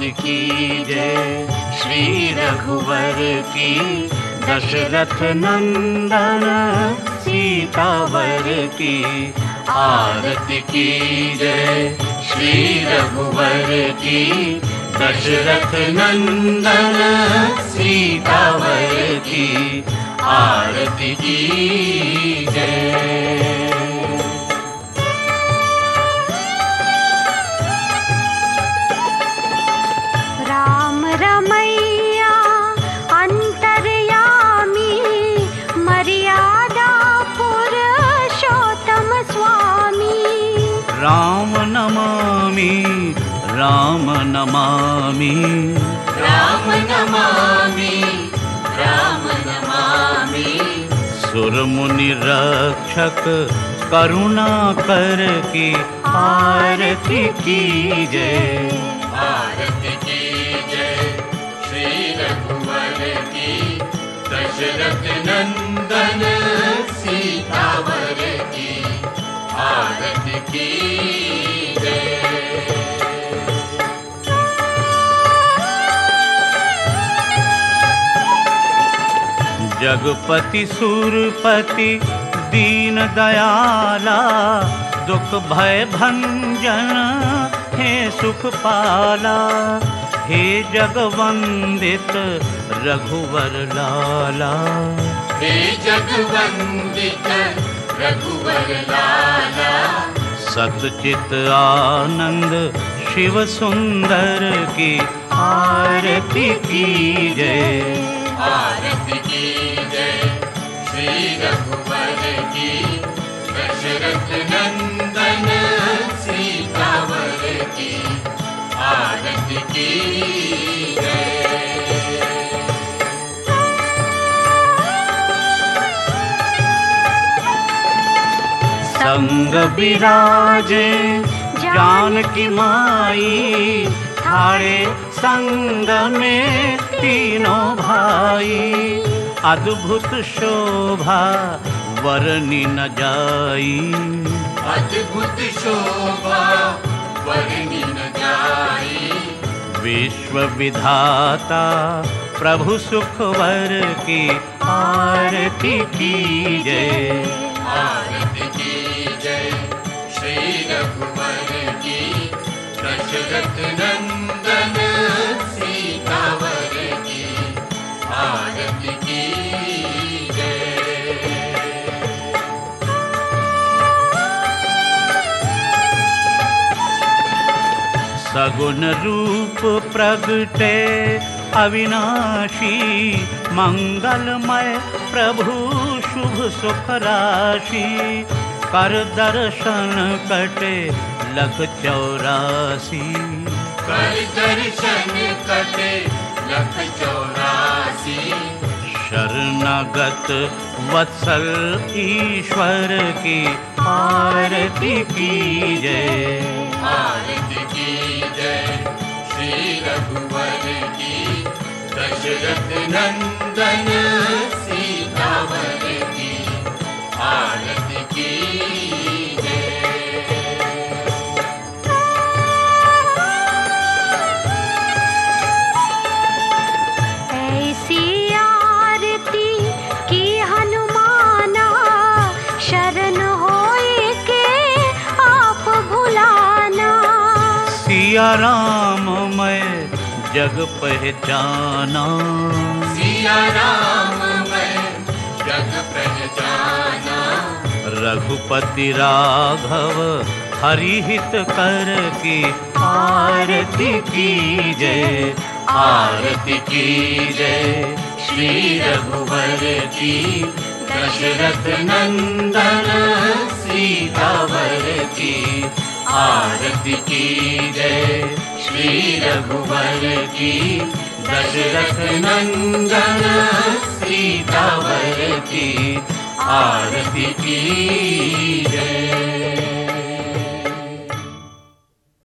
की जय श्री रघुवर की दशरथ नंदन सीतावर की आरती की जय श्री रघुवर की दशरथ नंदन सीतावर की आरती की राम नमामि राम नमामि। राम नमामि राम नमामि। सुरमुनि रक्षक करुणा कर की आरती की जय। आरती की जय श्री रघुवर की। दशरथ नंदन सीतावर की आरती की जगपति सुरपति दीन दयाला दुख भय भंजन हे सुख पाला हे जगवंदित रघुवर लाला। हे जगवंदित रघुवर लाला। सतचित आनंद शिव सुंदर की आरती की जय। आरती की रघुवर की दशरथ नंदन की की संग विराजे जानकी माई थारे संग में भाई अद्भुत शोभा वरनी न जाई। अद्भुत शोभा वर्णि न जाई। विश्व विधाता प्रभु सुखवर की आरती की जय। आरती की जय। श्री रघुवर की दशरथ नंदन सगुण रूप प्रगटे अविनाशी मंगलमय प्रभु शुभ सुख राशि कर दर्शन कटे लख चौरासी। कर दर्शन कटे लख चौरासी। शरणागत वत्सल ईश्वर की आरती की जय आरती की जय। श्री रघुवर की दशरथ नंदन सीतावर की आरती की सिया राम मैं जग पहचाना। सिया राम मैं जग पहचाना। रघुपति राघव हरि हित कर की आरती की जय। आरती की जय। श्री रघुवर की दशरथ नंदन सीतावर की आरती की जय। श्री रघुवर की दशरथ नंदन सीतावर की आरती की